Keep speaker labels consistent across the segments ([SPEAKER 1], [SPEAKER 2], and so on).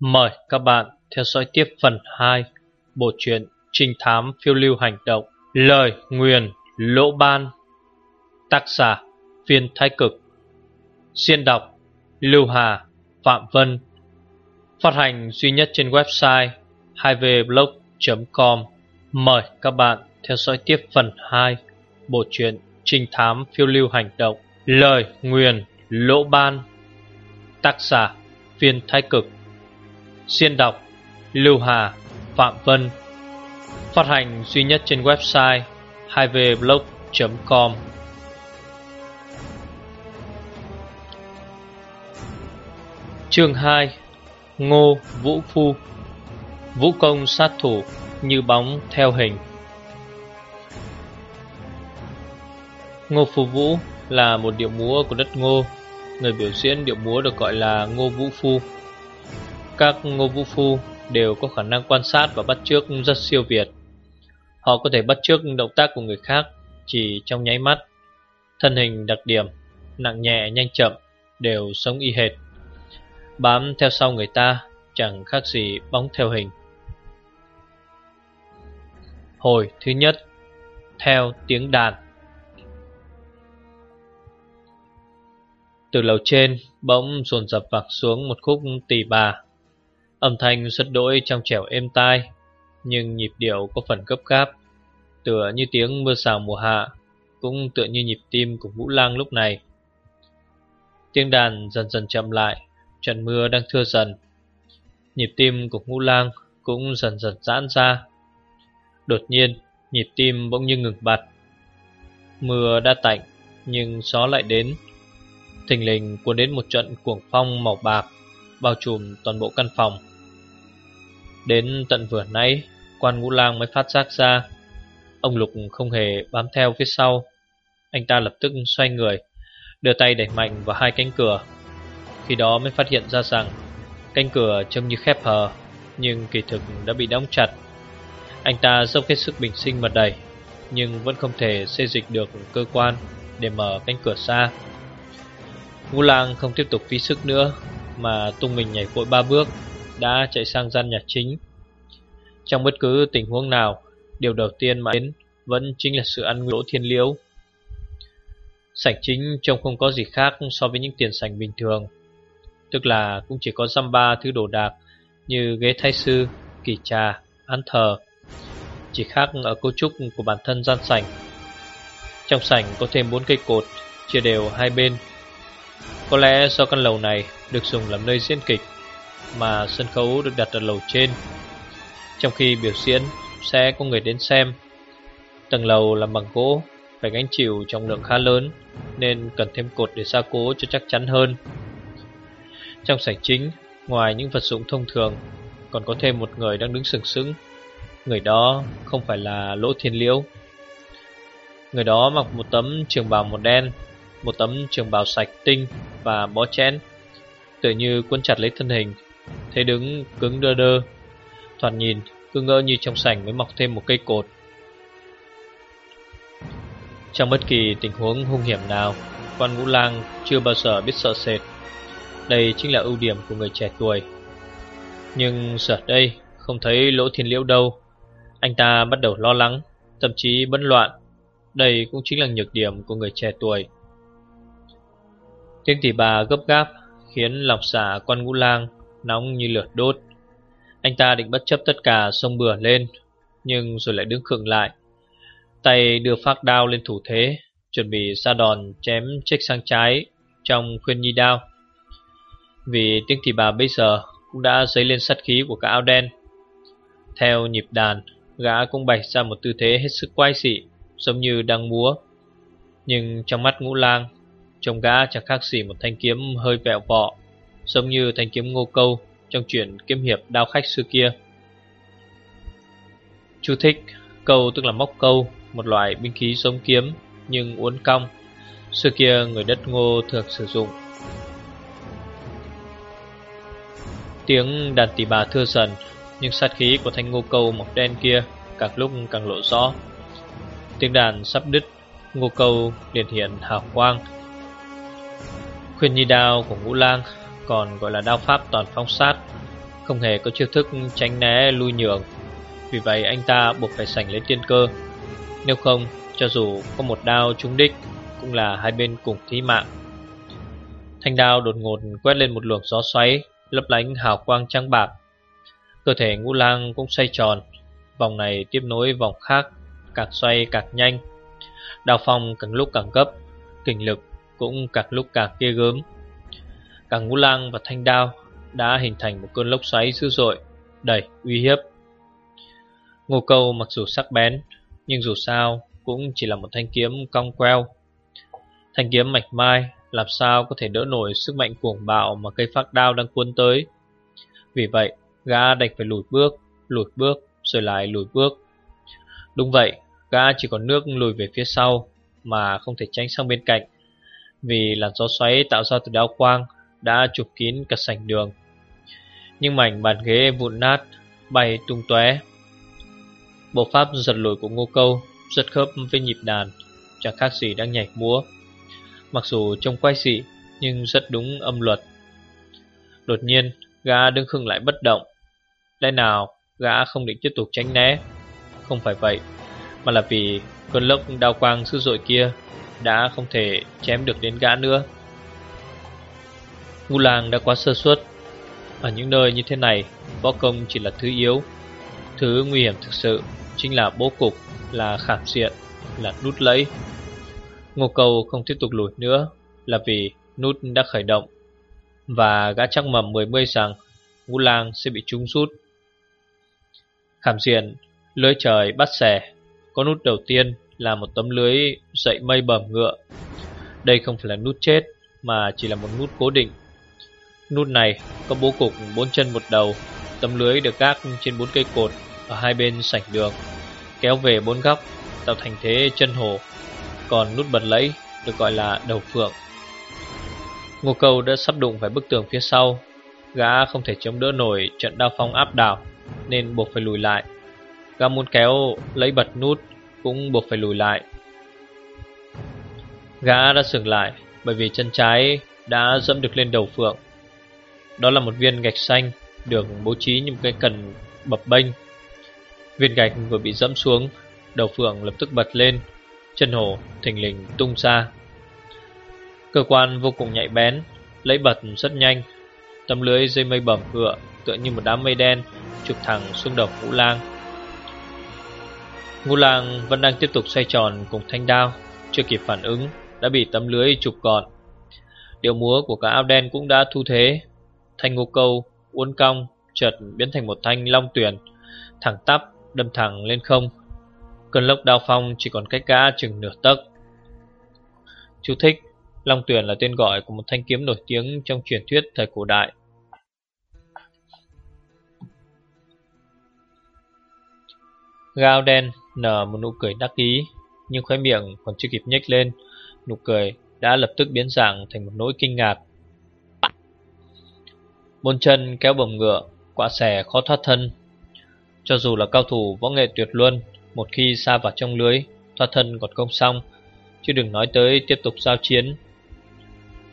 [SPEAKER 1] Mời các bạn theo dõi tiếp phần 2 Bộ truyện Trinh thám phiêu lưu hành động, Lời nguyền lỗ ban, Tác giả Viên Thái Cực. Xuyên đọc Lưu Hà, Phạm Vân. Phát hành duy nhất trên website 2vblog.com Mời các bạn theo dõi tiếp phần 2 Bộ truyện Trinh thám phiêu lưu hành động, Lời nguyền lỗ ban, Tác giả Viên Thái Cực. Xuyên đọc, Lưu Hà, Phạm Vân. Phát hành duy nhất trên website 2vblog.com Chương 2 Ngô Vũ Phu. Vũ công sát thủ như bóng theo hình. Ngô Phu Vũ là một điệu múa của đất Ngô. Người biểu diễn điệu múa được gọi là Ngô Vũ Phu các ngô vũ phu đều có khả năng quan sát và bắt chước rất siêu việt. Họ có thể bắt chước động tác của người khác chỉ trong nháy mắt. Thân hình đặc điểm, nặng nhẹ nhanh chậm đều sống y hệt. Bám theo sau người ta chẳng khác gì bóng theo hình. Hồi thứ nhất Theo tiếng đàn Từ lầu trên bỗng dồn dập vạc xuống một khúc tỳ bà Âm thanh rất đỗi trong trẻo êm tai, Nhưng nhịp điệu có phần gấp gáp. Tựa như tiếng mưa xào mùa hạ, Cũng tựa như nhịp tim của Vũ Lang lúc này. Tiếng đàn dần dần chậm lại, Trận mưa đang thưa dần. Nhịp tim của Vũ Lang cũng dần dần giãn ra. Đột nhiên, nhịp tim bỗng như ngừng bặt. Mưa đã tạnh, nhưng gió lại đến. Thình lình cuốn đến một trận cuồng phong màu bạc. Bao trùm toàn bộ căn phòng. Đến tận vừa nãy, Quan ngũ lang mới phát giác ra, Ông Lục không hề bám theo phía sau. Anh ta lập tức xoay người, Đưa tay đẩy mạnh vào hai cánh cửa. Khi đó mới phát hiện ra rằng, Cánh cửa trông như khép hờ, Nhưng kỳ thực đã bị đóng chặt. Anh ta dốc hết sức bình sinh mà đẩy, Nhưng vẫn không thể xây dịch được cơ quan Để mở cánh cửa xa Ngũ lang không tiếp tục phí sức nữa mà tung mình nhảy vội ba bước đã chạy sang gian nhà chính. Trong bất cứ tình huống nào, điều đầu tiên mà đến vẫn chính là sự ăn lỗ thiên liễu. Sảnh chính trông không có gì khác so với những tiền sảnh bình thường. Tức là cũng chỉ có dăm ba thứ đồ đạc như ghế thái sư, kỳ trà, án thờ. Chỉ khác ở cấu trúc của bản thân gian sảnh. Trong sảnh có thêm bốn cây cột chia đều hai bên. Có lẽ do căn lầu này được dùng làm nơi diễn kịch mà sân khấu được đặt ở lầu trên. Trong khi biểu diễn sẽ có người đến xem. Tầng lầu làm bằng gỗ, phải gánh chịu trọng lượng khá lớn nên cần thêm cột để gia cố cho chắc chắn hơn. Trong sảnh chính, ngoài những vật dụng thông thường, còn có thêm một người đang đứng sừng sững. Người đó không phải là Lỗ Thiên Liễu. Người đó mặc một tấm trường bào màu đen, một tấm trường bào sạch tinh và bó chén, tựa như cuốn chặt lấy thân hình. Thấy đứng cứng đơ đơ, Thoạt nhìn cứ ngỡ như trong sảnh mới mọc thêm một cây cột. Trong bất kỳ tình huống hung hiểm nào Quan Ngũ Lang chưa bao giờ biết sợ sệt. Đây chính là ưu điểm của người trẻ tuổi. Nhưng giờ đây, không thấy lỗ thiên liễu đâu. Anh ta bắt đầu lo lắng, Thậm chí bấn loạn. Đây cũng chính là nhược điểm của người trẻ tuổi. Tiếng tỷ bà gấp gáp Khiến lòng xả quan ngũ lang nóng như lửa đốt. Anh ta định bất chấp tất cả xông bừa lên, nhưng rồi lại đứng khựng lại. Tay đưa phát đao lên thủ thế, chuẩn bị ra đòn chém trách sang trái trong khuyên nhi đao. Vì tiếng thì bà bây giờ cũng đã dấy lên sát khí của cả áo đen. Theo nhịp đàn, gã cũng bày ra một tư thế hết sức quay dị, giống như đang múa. Nhưng trong mắt ngũ lang, trông gã chẳng khác gì một thanh kiếm hơi vẹo vọ giống như thanh kiếm ngô câu trong chuyện kiếm hiệp đao khách xưa kia. Chú thích Câu tức là móc câu, một loại binh khí giống kiếm nhưng uốn cong. Xưa kia người đất ngô thường sử dụng. Tiếng đàn tỳ bà thưa dần, nhưng sát khí của thanh ngô câu mọc đen kia càng lúc càng lộ rõ. Tiếng đàn sắp đứt, ngô câu liền hiện hào quang. Khuyên nhi đao của ngũ lang, còn gọi là đao pháp toàn phong sát, Không hề có chiêu thức tránh né lui nhường. Vì vậy anh ta buộc phải sành lấy tiên cơ. Nếu không, cho dù có một đao trúng đích, Cũng là hai bên cùng thí mạng. Thanh đao đột ngột quét lên một luồng gió xoáy, Lấp lánh hào quang trắng bạc. Cơ thể ngũ lang cũng xoay tròn, Vòng này tiếp nối vòng khác, Càng xoay càng nhanh. Đao phong càng lúc càng gấp Kình lực cũng càng lúc càng ghê gớm. Cả ngũ lang và thanh đao Đã hình thành một cơn lốc xoáy dữ dội, Đầy uy hiếp. Ngô câu mặc dù sắc bén, Nhưng dù sao cũng chỉ là một thanh kiếm cong queo. Thanh kiếm mạch mai Làm sao có thể đỡ nổi sức mạnh cuồng bạo Mà cây phát đao đang cuốn tới. Vì vậy, gã đành phải lùi bước Lùi bước, rồi lại lùi bước. Đúng vậy, Gã chỉ còn nước lùi về phía sau Mà không thể tránh sang bên cạnh. Vì làn gió xoáy tạo ra từ đao quang Đã chụp kín cả sảnh đường. Nhưng mảnh bàn ghế vụn nát, Bay tung tóe. Bộ pháp giật lùi của ngô câu Rất khớp với nhịp đàn, Chẳng khác gì đang nhảy múa. Mặc dù trông quay dị, Nhưng rất đúng âm luật. Đột nhiên, gã đứng khưng lại bất động. Lẽ nào gã không định tiếp tục tránh né? Không phải vậy, Mà là vì cơn lốc đao quang dữ dội kia đã không thể chém được đến gã nữa. Ngu làng đã quá sơ suất. Ở những nơi như thế này Võ công chỉ là thứ yếu. Thứ nguy hiểm thực sự Chính là bố cục, là khảm diện, là nút lấy Ngô cầu không tiếp tục lùi nữa Là vì nút đã khởi động. Và gã chắc mầm mười mươi rằng Ngũ lang sẽ bị trúng rút Khảm diện, lưới trời bắt xẻ Có nút đầu tiên là một tấm lưới dậy mây bầm ngựa. Đây không phải là nút chết, Mà chỉ là một nút cố định. Nút này có bố cục bốn chân một đầu, Tấm lưới được gác trên bốn cây cột Ở hai bên sảnh đường, Kéo về bốn góc, Tạo thành thế chân hồ. Còn nút bật lẫy được gọi là đầu phượng. Ngô Câu đã sắp đụng phải bức tường phía sau, Gã không thể chống đỡ nổi trận đao phong áp đảo, Nên buộc phải lùi lại. Gã muốn kéo lấy bật nút cũng buộc phải lùi lại. Gã đã sừng lại Bởi vì chân trái đã dẫm được lên đầu phượng. Đó là một viên gạch xanh Được bố trí như một cái cần bập bênh. Viên gạch vừa bị dẫm xuống, Đầu phượng lập tức bật lên, Chân hổ thình lình tung ra. Cơ quan vô cùng nhạy bén, Lấy bật rất nhanh. Tấm lưới dây mây bẩm ngựa Tựa như một đám mây đen Chụp thẳng xuống đầu ngũ lang. Ngô lang vẫn đang tiếp tục xoay tròn cùng thanh đao, Chưa kịp phản ứng, Đã bị tấm lưới chụp gọn. Điệu múa của cả áo đen cũng đã thu thế. Thanh ngô câu, Uốn cong chợt biến thành một thanh long tuyển Thẳng tắp, đâm thẳng lên không. Cơn lốc đao phong chỉ còn cách gã chừng nửa tấc. Chú thích, Long tuyển là tên gọi của một thanh kiếm nổi tiếng trong truyền thuyết thời cổ đại. Gao đen nở một nụ cười đắc ý, Nhưng khóe miệng còn chưa kịp nhếch lên, Nụ cười đã lập tức biến dạng thành một nỗi kinh ngạc. Môn chân kéo bồng ngựa Quạ xẻ khó thoát thân. Cho dù là cao thủ võ nghệ tuyệt luân, Một khi xa vào trong lưới, Thoát thân còn không xong, Chứ đừng nói tới tiếp tục giao chiến.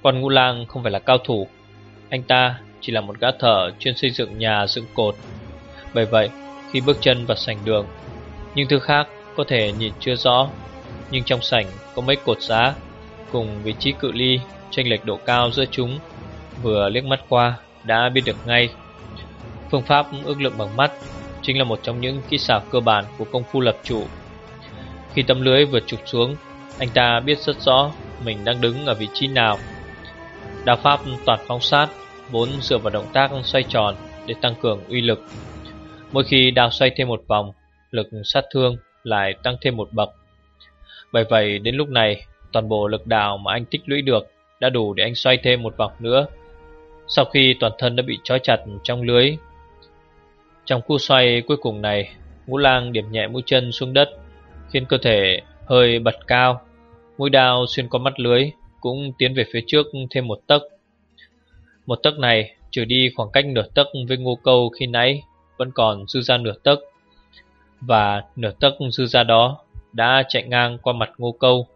[SPEAKER 1] Còn ngũ lang không phải là cao thủ, Anh ta chỉ là một gã thợ chuyên xây dựng nhà dựng cột. Bởi vậy, khi bước chân vào sảnh đường những thứ khác có thể nhìn chưa rõ, Nhưng trong sảnh có mấy cột giá Cùng vị trí cự ly chênh lệch độ cao giữa chúng. Vừa liếc mắt qua, đã biết được ngay. Phương pháp ước lượng bằng mắt Chính là một trong những kỹ xảo cơ bản của công phu lập trụ. Khi tấm lưới vừa chụp xuống, Anh ta biết rất rõ mình đang đứng ở vị trí nào. Đào pháp toàn phóng sát, Vốn dựa vào động tác xoay tròn để tăng cường uy lực. Mỗi khi đào xoay thêm một vòng lực sát thương lại tăng thêm một bậc. Bởi vậy đến lúc này, toàn bộ lực đào mà anh tích lũy được đã đủ để anh xoay thêm một vòng nữa. Sau khi toàn thân đã bị trói chặt trong lưới, trong khu xoay cuối cùng này, ngũ lang điểm nhẹ mũi chân xuống đất, khiến cơ thể hơi bật cao. Mũi đao xuyên qua mắt lưới cũng tiến về phía trước thêm một tấc. Một tấc này trừ đi khoảng cách nửa tấc với ngô câu khi nãy vẫn còn dư ra nửa tấc và nửa tấc dư ra đó đã chạy ngang qua mặt ngô câu.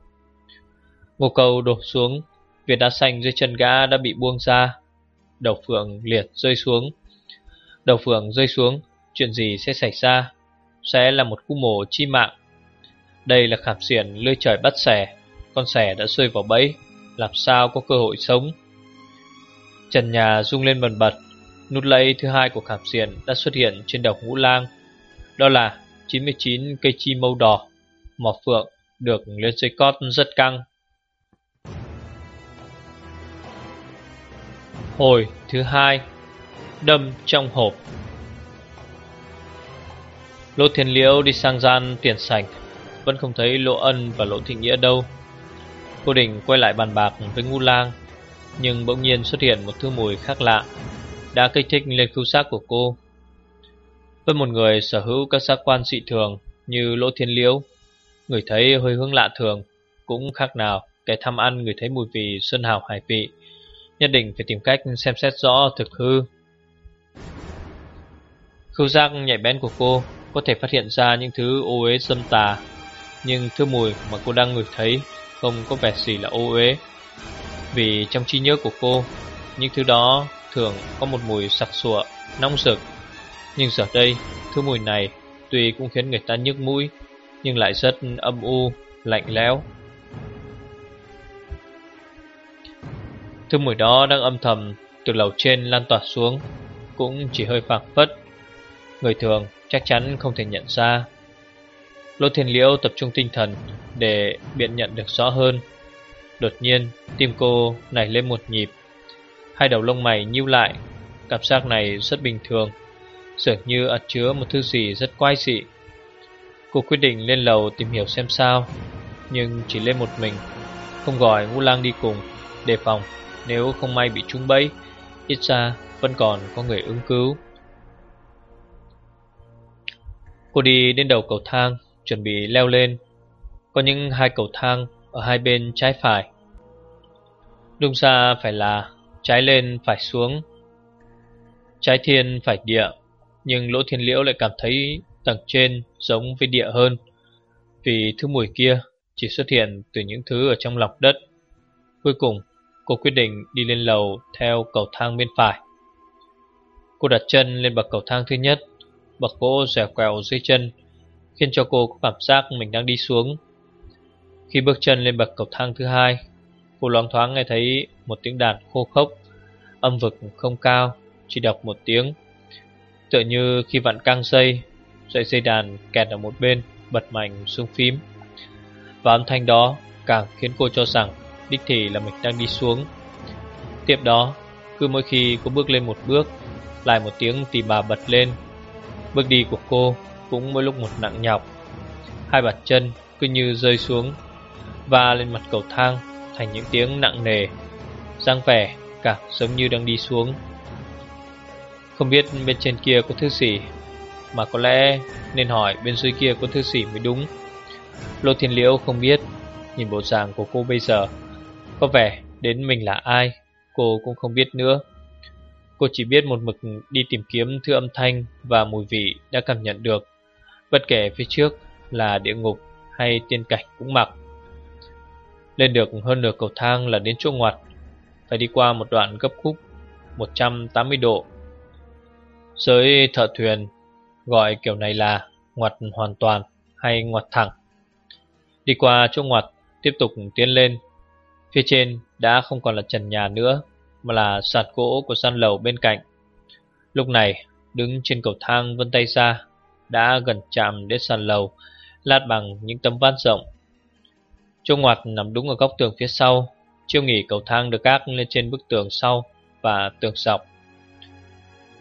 [SPEAKER 1] Ngô câu đổ xuống, viên đá xanh dưới chân gã đã bị buông ra, đầu phượng liệt rơi xuống. Đầu phượng rơi xuống Chuyện gì sẽ xảy ra? Sẽ là một khu mổ chi mạng. Đây là khảm xiển lưới trời bắt xẻ Con xẻ đã rơi vào bẫy Làm sao có cơ hội sống? Trần nhà rung lên bần bật Nút lấy thứ hai của khảm xiển đã xuất hiện trên đầu ngũ lang. Đó là 99 cây chi màu đỏ Mỏ phượng được lên dây cót rất căng. Hồi thứ hai, Đâm trong hộp. Lỗ thiên liễu đi sang gian tiền sảnh, Vẫn không thấy lỗ ân và lỗ thị nghĩa đâu. Cô định quay lại bàn bạc với ngu lang, Nhưng bỗng nhiên xuất hiện một thứ mùi khác lạ. Đã kích thích lên khứu giác của cô với một người sở hữu các giác quan dị thường Như lỗ thiên liễu. Người thấy hơi hướng lạ thường Cũng khác nào Kẻ thăm ăn người thấy mùi vị sơn hào hải vị. Nhất định phải tìm cách xem xét rõ thực hư. Khứu giác nhạy bén của cô Có thể phát hiện ra những thứ ô uế dâm tà Nhưng thứ mùi mà cô đang ngửi thấy Không có vẻ gì là ô uế Vì trong trí nhớ của cô Những thứ đó thường có một mùi sặc sụa, nóng rực. Nhưng giờ đây, thứ mùi này Tuy cũng khiến người ta nhức mũi Nhưng lại rất âm u, lạnh lẽo. Thứ mùi đó đang âm thầm từ lầu trên lan tỏa xuống Cũng chỉ hơi phảng phất. Người thường chắc chắn không thể nhận ra. Lô Thiên Liễu tập trung tinh thần Để biện nhận được rõ hơn. Đột nhiên tim cô nảy lên một nhịp. Hai đầu lông mày nhíu lại Cảm giác này rất bình thường. Dường như ẩn chứa một thứ gì rất quái dị. Cô quyết định lên lầu tìm hiểu xem sao, Nhưng chỉ lên một mình, Không gọi Ngũ Lang đi cùng, Đề phòng nếu không may bị trúng bẫy, Ít ra vẫn còn có người ứng cứu. Cô đi đến đầu cầu thang, Chuẩn bị leo lên. Có những hai cầu thang Ở hai bên trái phải. Đúng ra phải là Trái lên, phải xuống. Trái thiên, phải địa. Nhưng lỗ thiên liễu lại cảm thấy Tầng trên giống với địa hơn. Vì thứ mùi kia Chỉ xuất hiện từ những thứ ở trong lòng đất. Cuối cùng, Cô quyết định đi lên lầu theo cầu thang bên phải. Cô đặt chân lên bậc cầu thang thứ nhất. Bậc gỗ dẻo quẹo dưới chân, Khiến cho cô có cảm giác mình đang đi xuống. Khi bước chân lên bậc cầu thang thứ hai, Cô loáng thoáng nghe thấy một tiếng đàn khô khốc, Âm vực không cao, Chỉ đọc một tiếng. Tựa như khi vặn căng dây Sợi dây đàn kẹt ở một bên, Bật mạnh xuống phím. Và âm thanh đó càng khiến cô cho rằng Đích thị là mình đang đi xuống. Tiếp đó, Cứ mỗi khi cô bước lên một bước, Lại một tiếng tì bà bật lên. Bước đi của cô cũng mỗi lúc một nặng nhọc. Hai bàn chân cứ như rơi xuống Và lên mặt cầu thang Thành những tiếng nặng nề, dáng vẻ càng giống như đang đi xuống. Không biết bên trên kia có thứ gì, Mà có lẽ nên hỏi bên dưới kia có thứ gì mới đúng. Lô Thiên Liễu không biết, Nhìn bộ dạng của cô bây giờ, có vẻ đến mình là ai, Cô cũng không biết nữa. Cô chỉ biết một mực đi tìm kiếm thứ âm thanh và mùi vị đã cảm nhận được, Bất kể phía trước là địa ngục hay tiên cảnh cũng mặc. Lên được hơn nửa cầu thang là đến chỗ ngoặt, Phải đi qua một đoạn gấp khúc 180 độ. Giới thợ thuyền gọi kiểu này là ngoặt hoàn toàn hay ngoặt thẳng. Đi qua chỗ ngoặt, tiếp tục tiến lên. Phía trên đã không còn là trần nhà nữa, Mà là sạt gỗ của gian lầu bên cạnh. Lúc này, đứng trên cầu thang vân tay ra, Đã gần chạm đến sàn lầu, Lát bằng những tấm ván rộng. Chỗ ngoặt nằm đúng ở góc tường phía sau. Chiêu nghỉ cầu thang được gác lên trên bức tường sau Và tường dọc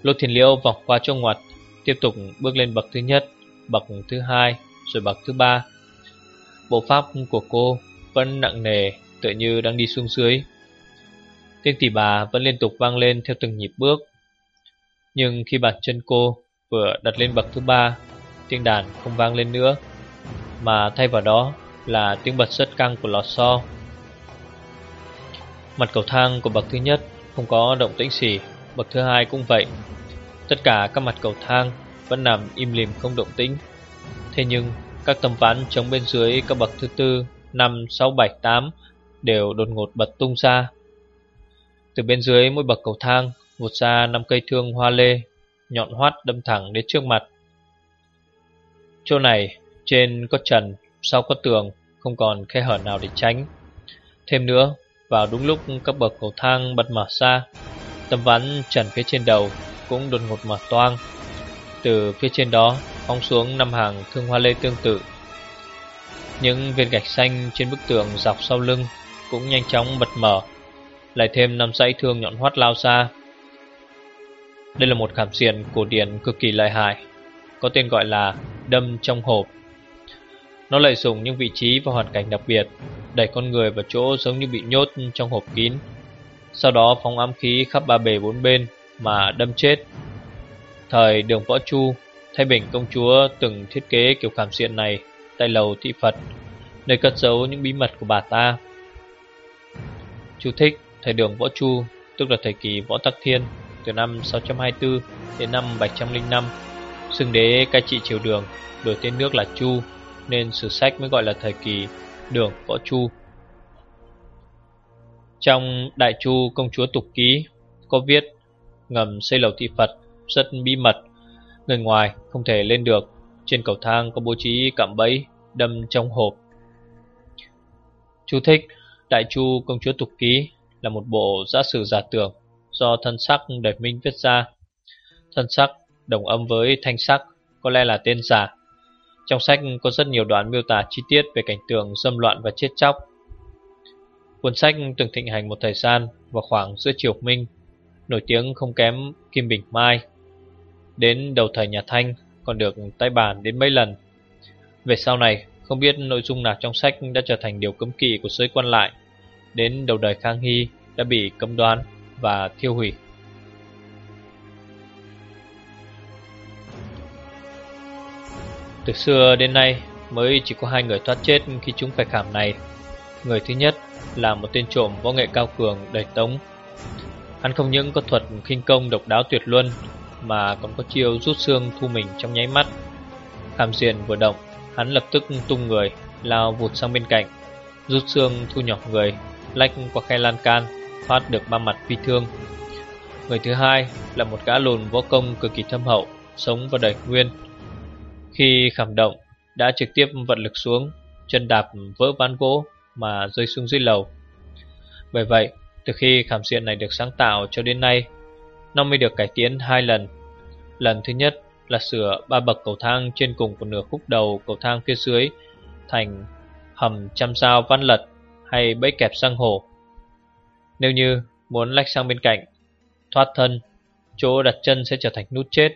[SPEAKER 1] Lô Thiền Liễu vòng qua chỗ ngoặt Tiếp tục bước lên bậc thứ nhất Bậc thứ hai Rồi bậc thứ ba Bộ pháp của cô vẫn nặng nề tựa như đang đi xuống dưới. Tiếng tỉ bà vẫn liên tục vang lên theo từng nhịp bước. Nhưng khi bàn chân cô vừa đặt lên bậc thứ ba, tiếng đàn không vang lên nữa, mà thay vào đó là tiếng bật rất căng của lò xo. Mặt cầu thang của bậc thứ nhất không có động tĩnh gì, bậc thứ hai cũng vậy. Tất cả các mặt cầu thang vẫn nằm im lìm không động tĩnh. Thế nhưng các tấm ván chống bên dưới các bậc thứ tư, năm, sáu, bảy, tám đều đột ngột bật tung ra. Từ bên dưới mỗi bậc cầu thang vụt ra năm cây thương hoa lê, nhọn hoắt đâm thẳng đến trước mặt. Chỗ này, trên có trần, sau có tường, không còn khe hở nào để tránh. Thêm nữa, vào đúng lúc các bậc cầu thang bật mở ra, tấm ván trần phía trên đầu cũng đột ngột mở toang. Từ phía trên đó phóng xuống năm hàng thương hoa lê tương tự. Những viên gạch xanh trên bức tường dọc sau lưng cũng nhanh chóng bật mở, lại thêm năm dãy thương nhọn hoắt lao xa Đây là một khảm diện cổ điển cực kỳ lợi hại, có tên gọi là đâm trong hộp. Nó lợi dụng những vị trí và hoàn cảnh đặc biệt, đẩy con người vào chỗ giống như bị nhốt trong hộp kín. Sau đó phóng ám khí khắp ba bề bốn bên mà đâm chết. Thời đường võ chu, Thái Bình công chúa từng thiết kế kiểu khảm diện này tại lầu thị Phật, nơi cất giấu những bí mật của bà ta. Chú thích thời đường võ chu, tức là thời kỳ võ tắc thiên, từ năm 624 đến năm 705. Xưng đế cai trị triều đường, đổi tên nước là Chu, nên sử sách mới gọi là thời kỳ đường võ chu. Trong Đại Chu Công chúa Tục Ký có viết ngầm xây lầu thị Phật rất bí mật, người ngoài không thể lên được. Trên cầu thang có bố trí cạm bẫy đâm trong hộp. Chú thích Đại Chu Công chúa Tục Ký là một bộ giả sử giả tưởng do thân sắc đời minh viết ra. Thân sắc đồng âm với thanh sắc có lẽ là tên giả. Trong sách có rất nhiều đoạn miêu tả chi tiết về cảnh tượng xâm loạn và chết chóc. Cuốn sách từng thịnh hành một thời gian vào khoảng giữa triều Minh, nổi tiếng không kém Kim Bình Mai. Đến đầu thời nhà Thanh còn được tái bản đến mấy lần. Về sau này, không biết nội dung nào trong sách đã trở thành điều cấm kỵ của giới quan lại. Đến đầu đời Khang Hy đã bị cấm đoán và thiêu hủy. Từ xưa đến nay mới chỉ có hai người thoát chết khi chúng phải khảm này. Người thứ nhất là một tên trộm võ nghệ cao cường đầy tống. Hắn không những có thuật khinh công độc đáo tuyệt luân mà còn có chiêu rút xương thu mình trong nháy mắt. Khảm diện vừa động, hắn lập tức tung người, lao vụt sang bên cạnh, rút xương thu nhỏ người, lách qua khe lan can, thoát được ba mặt phi thương. Người thứ hai là một gã lùn võ công cực kỳ thâm hậu, sống vào đời nguyên. Khi khảm động, đã trực tiếp vận lực xuống, chân đạp vỡ ván gỗ mà rơi xuống dưới lầu. Bởi vậy, từ khi khảm diện này được sáng tạo cho đến nay, nó mới được cải tiến hai lần. Lần thứ nhất là sửa ba bậc cầu thang trên cùng của nửa khúc đầu cầu thang phía dưới thành hầm trăm sao văn lật hay bẫy kẹp sang hồ. Nếu như muốn lách sang bên cạnh, thoát thân, chỗ đặt chân sẽ trở thành nút chết.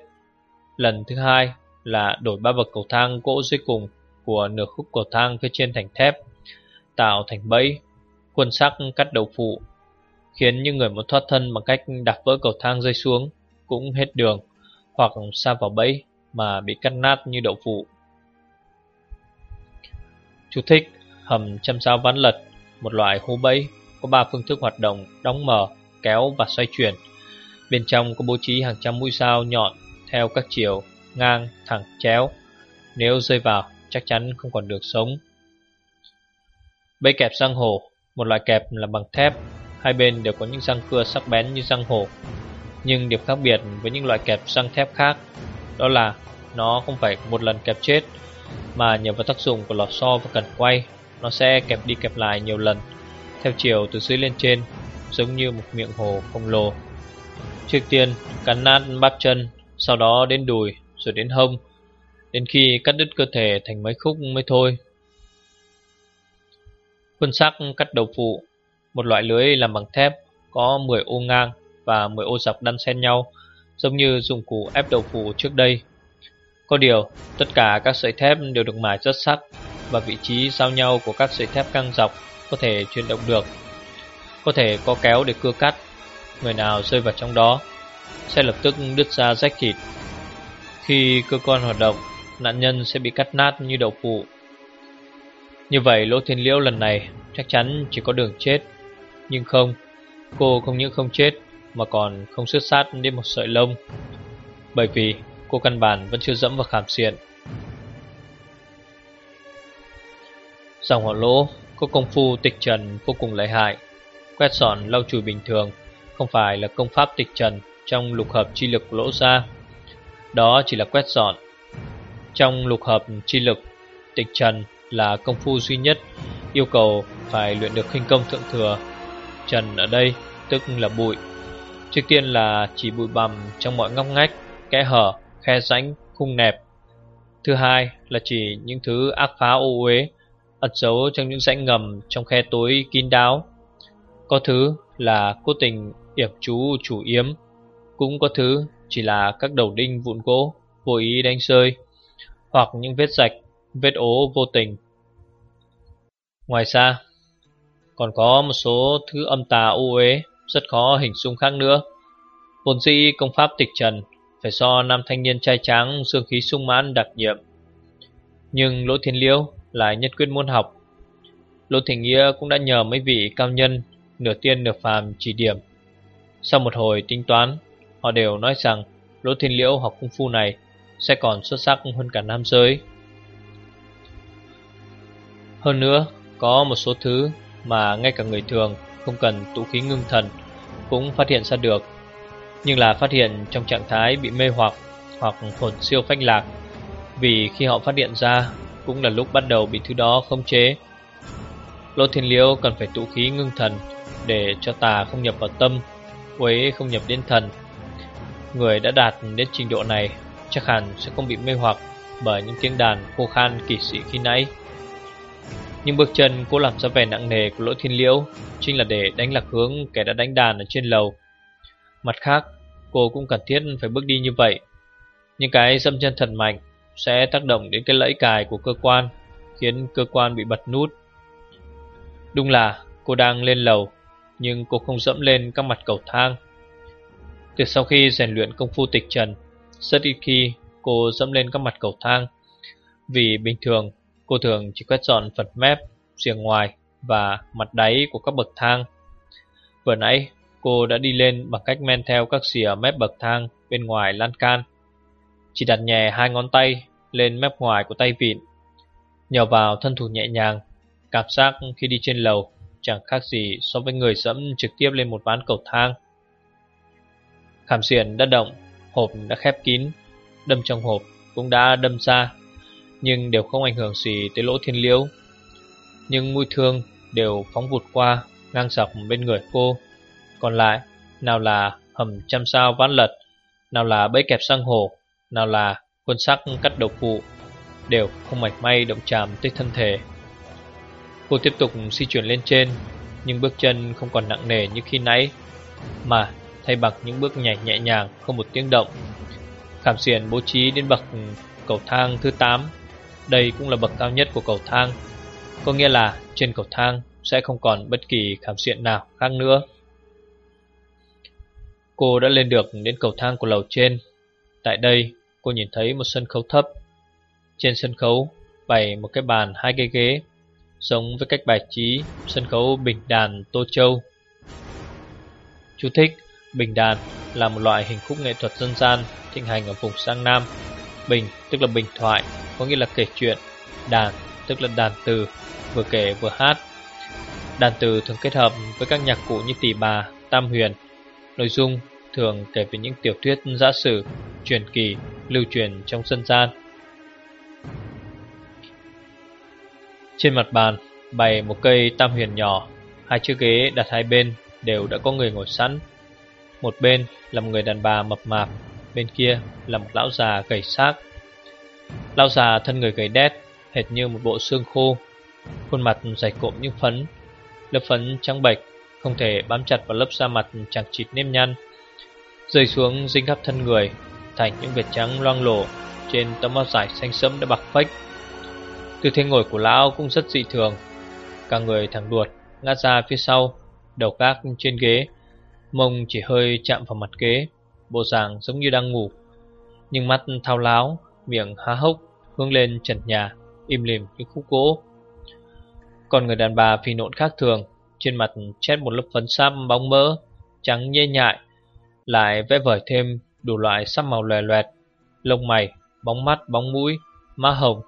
[SPEAKER 1] Lần thứ hai là đổi ba bậc cầu thang gỗ dưới cùng của nửa khúc cầu thang phía trên thành thép, tạo thành bẫy, quân sắc cắt đầu phụ, khiến những người muốn thoát thân bằng cách đạp vỡ cầu thang rơi xuống cũng hết đường hoặc sa vào bẫy mà bị cắt nát như đậu phụ. Chú thích hầm châm sao ván lật, một loại hố bẫy có ba phương thức hoạt động đóng mở, kéo và xoay chuyển. Bên trong có bố trí hàng trăm mũi sao nhọn theo các chiều, ngang, thẳng, chéo. Nếu rơi vào, chắc chắn không còn được sống. Bẫy kẹp răng hổ, một loại kẹp là bằng thép, hai bên đều có những răng cưa sắc bén như răng hổ. Nhưng điểm khác biệt với những loại kẹp răng thép khác, đó là nó không phải một lần kẹp chết, mà nhờ vào tác dụng của lò xo và cần quay, nó sẽ kẹp đi kẹp lại nhiều lần theo chiều từ dưới lên trên, giống như một miệng hồ khổng lồ. Trước tiên, cắn nát bắp chân, sau đó đến đùi, rồi đến hông, đến khi cắt đứt cơ thể thành mấy khúc mới thôi. Quân sắc cắt đầu phụ, một loại lưới làm bằng thép, có 10 ô ngang và 10 ô dọc đan xen nhau, giống như dụng cụ ép đầu phụ trước đây. Có điều, tất cả các sợi thép đều được mài rất sắc và vị trí giao nhau của các sợi thép căng dọc có thể chuyển động được Có thể có kéo để cưa cắt. Người nào rơi vào trong đó Sẽ lập tức đứt ra rách thịt. Khi cơ quan hoạt động Nạn nhân sẽ bị cắt nát như đậu phụ. Như vậy, Lỗ Thiên Liễu lần này Chắc chắn chỉ có đường chết. Nhưng không, Cô không những không chết, Mà còn không xuất sát đến một sợi lông. Bởi vì cô căn bản vẫn chưa dẫm vào khảm xiện. Dòng họ lỗ có công phu tịch trần vô cùng lợi hại, Quét sọn lau chùi bình thường, Không phải là công pháp tịch trần Trong lục hợp chi lực lỗ ra. Đó chỉ là quét dọn. Trong lục hợp chi lực Tịch trần là công phu duy nhất Yêu cầu phải luyện được khinh công thượng thừa. Trần ở đây tức là bụi. Trước tiên là chỉ bụi bằm trong mọi ngóc ngách Kẽ hở, khe rãnh, khung nẹp. Thứ hai là chỉ những thứ ác phá ô uế Ẩn giấu trong những rãnh ngầm trong khe tối kín đáo. Có thứ là cố tình yểm chú chủ yếm Cũng có thứ chỉ là các đầu đinh vụn gỗ Vô ý đánh rơi Hoặc những vết rạch, vết ố vô tình. Ngoài ra, Còn có một số thứ âm tà u uế Rất khó hình dung khác nữa. Vốn dĩ công pháp tịch trần Phải do nam thanh niên trai trắng Dương khí sung mãn đặc nhiệm. Nhưng Lỗ Thiên Liễu lại nhất quyết muốn học. Lỗ Thịnh Nghĩa cũng đã nhờ mấy vị cao nhân Nửa tiên nửa phàm chỉ điểm. Sau một hồi tính toán, Họ đều nói rằng Lỗ Thiên Liễu học công phu này Sẽ còn xuất sắc hơn cả nam giới. Hơn nữa, Có một số thứ Mà ngay cả người thường Không cần tụ khí ngưng thần Cũng phát hiện ra được, Nhưng là phát hiện trong trạng thái bị mê hoặc Hoặc hồn siêu phách lạc, Vì khi họ phát hiện ra Cũng là lúc bắt đầu bị thứ đó khống chế. Lỗ Thiên Liễu cần phải tụ khí ngưng thần Để cho tà không nhập vào tâm Quấy không nhập đến thần. Người đã đạt đến trình độ này Chắc hẳn sẽ không bị mê hoặc Bởi những tiếng đàn khô khan kỳ sĩ khi nãy. Nhưng bước chân cô làm ra vẻ nặng nề của lỗ thiên liễu, Chính là để đánh lạc hướng kẻ đã đánh đàn ở trên lầu. Mặt khác, Cô cũng cần thiết phải bước đi như vậy. Những cái dâm chân thật mạnh Sẽ tác động đến cái lẫy cài của cơ quan, Khiến cơ quan bị bật nút. Đúng là cô đang lên lầu, Nhưng cô không dẫm lên các mặt cầu thang. Từ sau khi rèn luyện công phu tịch trần, Rất ít khi cô dẫm lên các mặt cầu thang, Vì bình thường cô thường chỉ quét dọn phần mép, giềng ngoài và mặt đáy của các bậc thang. Vừa nãy cô đã đi lên bằng cách men theo các xìa mép bậc thang bên ngoài lan can. Chỉ đặt nhẹ hai ngón tay lên mép ngoài của tay vịn Nhờ vào thân thủ nhẹ nhàng Cảm giác khi đi trên lầu chẳng khác gì so với người dẫm trực tiếp lên một ván cầu thang. Khảm xiển đã động, hộp đã khép kín, đâm trong hộp cũng đã đâm ra, nhưng đều không ảnh hưởng gì tới lỗ thiên liễu. Nhưng mũi thương đều phóng vụt qua, ngang dọc bên người cô. Còn lại, nào là hầm trăm sao ván lật, nào là bẫy kẹp sang hồ, nào là quân sắc cắt đầu phụ, đều không mảy may động chạm tới thân thể. Cô tiếp tục di chuyển lên trên, nhưng bước chân không còn nặng nề như khi nãy, mà thay bằng những bước nhảy nhẹ nhàng không một tiếng động. Khảm xiển bố trí đến bậc cầu thang thứ 8. Đây cũng là bậc cao nhất của cầu thang. Có nghĩa là trên cầu thang sẽ không còn bất kỳ khảm diện nào khác nữa. Cô đã lên được đến cầu thang của lầu trên. Tại đây, cô nhìn thấy một sân khấu thấp. Trên sân khấu bày một cái bàn hai cái ghế, giống với cách bài trí sân khấu bình đàn Tô Châu. Chú thích Bình đàn là một loại hình khúc nghệ thuật dân gian thịnh hành ở vùng Sang Nam. Bình tức là bình thoại, có nghĩa là kể chuyện. Đàn tức là đàn từ, vừa kể vừa hát. Đàn từ thường kết hợp với các nhạc cụ như tỳ bà, tam huyền. Nội dung thường kể về những tiểu thuyết giả sử, truyền kỳ, lưu truyền trong dân gian. Trên mặt bàn bày một cây tam huyền nhỏ, hai chiếc ghế đặt hai bên đều đã có người ngồi sẵn. Một bên là một người đàn bà mập mạp Bên kia là một lão già gầy xác. Lão già thân người gầy đét, Hệt như một bộ xương khô, Khuôn mặt dày cộm như phấn, Lớp phấn trắng bệch, Không thể bám chặt vào lớp da mặt chẳng chịt nếp nhăn, Rơi xuống dính khắp thân người, Thành những vệt trắng loang lổ Trên tấm áo dài xanh sẫm đã bạc phách. Tư thế ngồi của lão cũng rất dị thường, Cả người thẳng đuột Ngã ra phía sau, Đầu gác trên ghế, Mông chỉ hơi chạm vào mặt ghế. Bộ dạng giống như đang ngủ. Nhưng mắt thao láo Miệng há hốc Hướng lên trần nhà Im lìm như khúc gỗ. Còn người đàn bà phi nộn khác thường Trên mặt chét một lớp phấn xăm bóng mỡ Trắng nhê nhại Lại vẽ vời thêm đủ loại sắc màu lòe loẹt Lông mày, bóng mắt, bóng mũi Má hồng,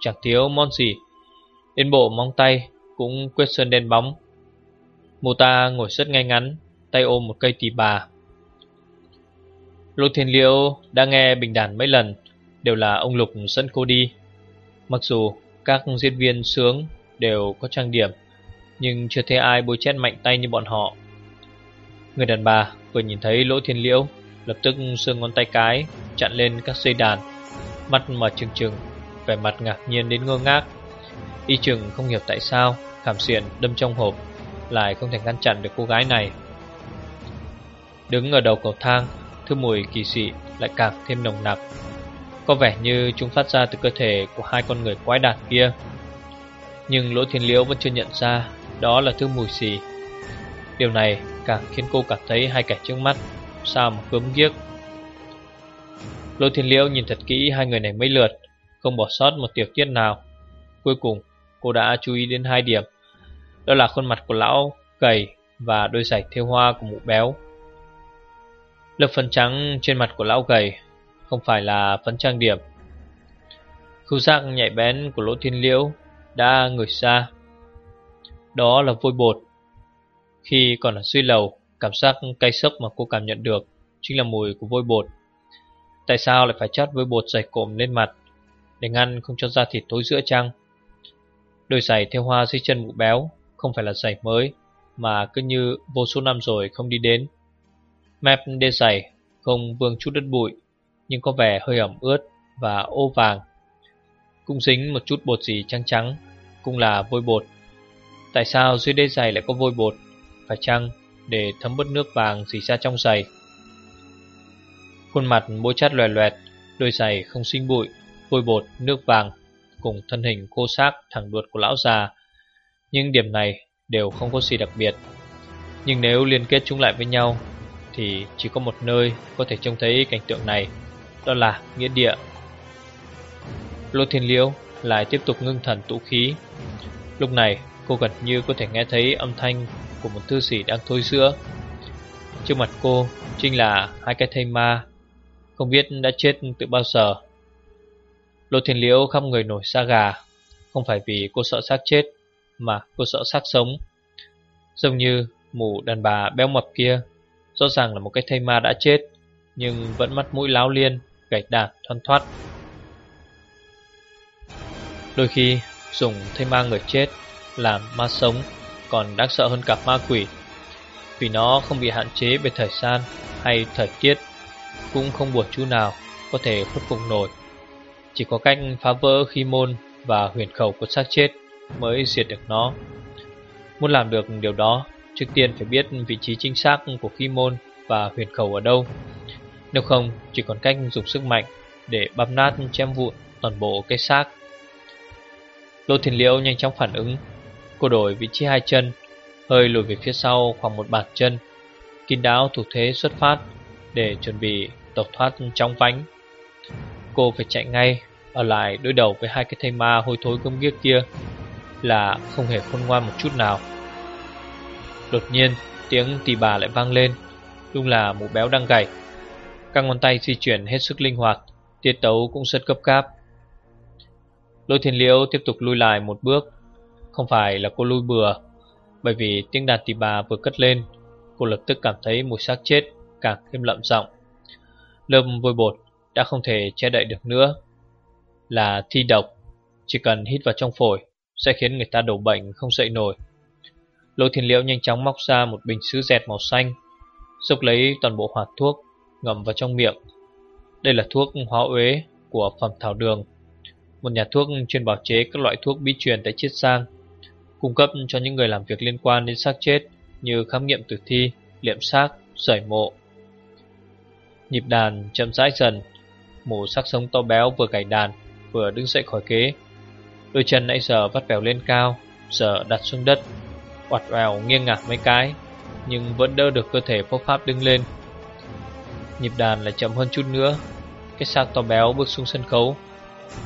[SPEAKER 1] chẳng thiếu mon gì. Đến bộ móng tay Cũng quyết sơn đen bóng. Mô ta ngồi rất ngay ngắn tay ôm một cây tỳ bà. Lục Thiên Liễu đã nghe bình đàn mấy lần, Đều là ông Lục dẫn cô đi. Mặc dù các diễn viên sướng đều có trang điểm, Nhưng chưa thấy ai bôi chét mạnh tay như bọn họ. Người đàn bà vừa nhìn thấy Lỗ Thiên Liễu, Lập tức xương ngón tay cái, Chặn lên các dây đàn. Mắt mở trừng trừng, Vẻ mặt ngạc nhiên đến ngơ ngác. Y chừng không hiểu tại sao Khảm xiển đâm trong hộp, Lại không thể ngăn chặn được cô gái này. Đứng ở đầu cầu thang Thứ mùi kỳ dị lại càng thêm nồng nặc. Có vẻ như chúng phát ra từ cơ thể Của hai con người quái đản kia. Nhưng lỗ thiên liễu vẫn chưa nhận ra Đó là thứ mùi gì. Điều này càng khiến cô cảm thấy hai kẻ trước mắt Sao mà cướm ghiếc. Lỗ thiên liễu nhìn thật kỹ hai người này mấy lượt, Không bỏ sót một tiểu tiết nào. Cuối cùng, cô đã chú ý đến hai điểm. Đó là khuôn mặt của lão gầy Và đôi giày thêu hoa của mụ béo. Lớp phấn trắng trên mặt của lão gầy, Không phải là phấn trang điểm. Khu giác nhạy bén của lỗ thiên liễu Đã ngửi xa Đó là vôi bột. Khi còn ở suy lầu, Cảm giác cay sốc mà cô cảm nhận được Chính là mùi của vôi bột. Tại sao lại phải chát vôi bột dày cộm lên mặt Để ngăn không cho da thịt tối giữa trăng? Đôi giày theo hoa dưới chân mụ béo Không phải là giày mới Mà cứ như vô số năm rồi không đi đến. Mép đê dày Không vương chút đất bụi Nhưng có vẻ hơi ẩm ướt và ô vàng. Cũng dính một chút bột gì trắng trắng Cũng là vôi bột. Tại sao dưới đê giày lại có vôi bột Phải chăng để thấm bớt nước vàng gì ra trong giày? Khuôn mặt bôi chát loè loẹt Đôi giày không sinh bụi Vôi bột, nước vàng Cùng thân hình khô xác thẳng đuột của lão già. Nhưng điểm này đều không có gì đặc biệt. Nhưng nếu liên kết chúng lại với nhau thì chỉ có một nơi có thể trông thấy cảnh tượng này, Đó là nghĩa địa. Lô Thiên Liễu lại tiếp tục ngưng thần tụ khí. Lúc này, cô gần như có thể nghe thấy âm thanh của một thư sĩ đang thôi sữa Trước mặt cô chính là hai cái thây ma, Không biết đã chết từ bao giờ. Lô Thiên Liễu khắp người nổi da gà, Không phải vì cô sợ xác chết, Mà cô sợ xác sống. Giống như mụ đàn bà béo mập kia Rõ ràng là một cái thây ma đã chết Nhưng vẫn mắt mũi láo liên Gạch đạt thoăn thoát Đôi khi dùng thây ma người chết Làm ma sống Còn đáng sợ hơn cả ma quỷ Vì nó không bị hạn chế về thời gian Hay thời tiết Cũng không buộc chú nào Có thể khuất phục nổi chỉ có cách phá vỡ khí môn và huyền khẩu của xác chết mới diệt được nó. Muốn làm được điều đó, trước tiên phải biết vị trí chính xác của khí môn và huyền khẩu ở đâu. Nếu không, chỉ còn cách dùng sức mạnh để băm nát chém vụn toàn bộ cái xác. Lô Thiền Liễu nhanh chóng phản ứng, cô đổi vị trí hai chân, hơi lùi về phía sau khoảng một bàn chân, kín đáo thủ thế xuất phát để chuẩn bị tẩu thoát trong vánh. Cô phải chạy ngay Ở lại đối đầu với hai cái thây ma hôi thối công ghiếc kia Là không hề khôn ngoan một chút nào Đột nhiên, tiếng tỳ bà lại vang lên. Đúng là mụ béo đang gảy. Các ngón tay di chuyển hết sức linh hoạt, Tiết tấu cũng rất cấp cáp Lôi thiên liễu tiếp tục lui lại một bước. Không phải là cô lui bừa, Bởi vì tiếng đàn tỳ bà vừa cất lên, Cô lập tức cảm thấy mùi xác chết Càng thêm lậm giọng. Lâm vôi bột đã không thể che đậy được nữa. Là thi độc, Chỉ cần hít vào trong phổi Sẽ khiến người ta đổ bệnh không dậy nổi. Lô thiên liễu nhanh chóng móc ra một bình sứ dẹt màu xanh Xúc lấy toàn bộ hoạt thuốc Ngậm vào trong miệng. Đây là thuốc hóa uế của phẩm thảo đường Một nhà thuốc chuyên bào chế các loại thuốc bí truyền tại Chiết Giang Cung cấp cho những người làm việc liên quan đến xác chết Như khám nghiệm tử thi, liệm xác, sởi mộ. Nhịp đàn chậm rãi dần Mù sắc sống to béo vừa gảy đàn Vừa đứng dậy khỏi ghế. Đôi chân nãy giờ vắt vèo lên cao Giờ đặt xuống đất oặt oèo nghiêng ngả mấy cái, Nhưng vẫn đỡ được cơ thể phốc pháp đứng lên. Nhịp đàn lại chậm hơn chút nữa. Cái xác to béo bước xuống sân khấu.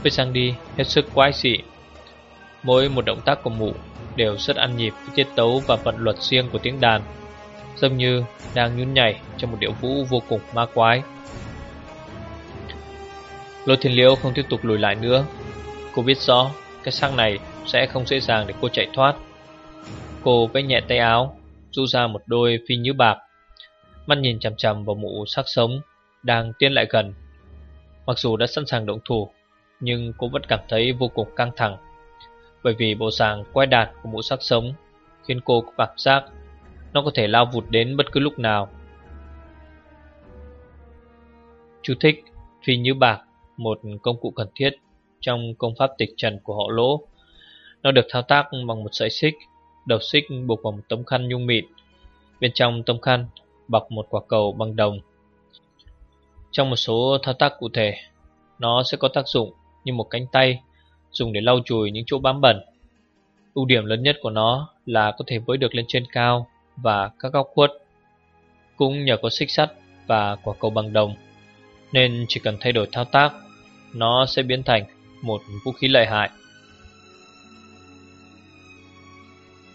[SPEAKER 1] Với sang đi, hết sức quái dị. Mỗi một động tác của mụ Đều rất ăn nhịp với tiết tấu và vận luật riêng của tiếng đàn, Giống như đang nhún nhảy trong một điệu vũ vô cùng ma quái. Lô Thiên Liễu không tiếp tục lùi lại nữa. Cô biết rõ, Cái xác này sẽ không dễ dàng để cô chạy thoát. Cô vẽ nhẹ tay áo Du ra một đôi phi nhứ bạc Mắt nhìn chằm chằm vào mụ sắc sống đang tiến lại gần. Mặc dù đã sẵn sàng động thủ, nhưng cô vẫn cảm thấy vô cùng căng thẳng. Bởi vì bộ sàng quay đạt của mũ sắc sống khiến cô có cảm giác nó có thể lao vụt đến bất cứ lúc nào. Chú thích Phi Như Bạc, một công cụ cần thiết trong công pháp tịch trần của họ lỗ. Nó được thao tác bằng một sợi xích, đầu xích buộc vào một tấm khăn nhung mịn. Bên trong tấm khăn bọc một quả cầu bằng đồng. Trong một số thao tác cụ thể, nó sẽ có tác dụng như một cánh tay dùng để lau chùi những chỗ bám bẩn. Ưu điểm lớn nhất của nó là có thể với được lên trên cao và các góc khuất. Cũng nhờ có xích sắt và quả cầu bằng đồng, nên chỉ cần thay đổi thao tác, nó sẽ biến thành một vũ khí lợi hại.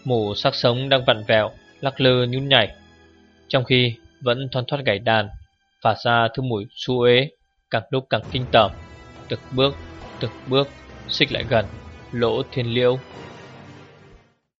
[SPEAKER 1] Mù sắc sống đang vặn vẹo, lắc lư nhún nhảy, trong khi vẫn thoăn thoát gảy đàn, phả ra thứ mùi su ế, càng lúc càng kinh tởm. Từng bước, từng bước, xích lại gần, lỗ thiên liễu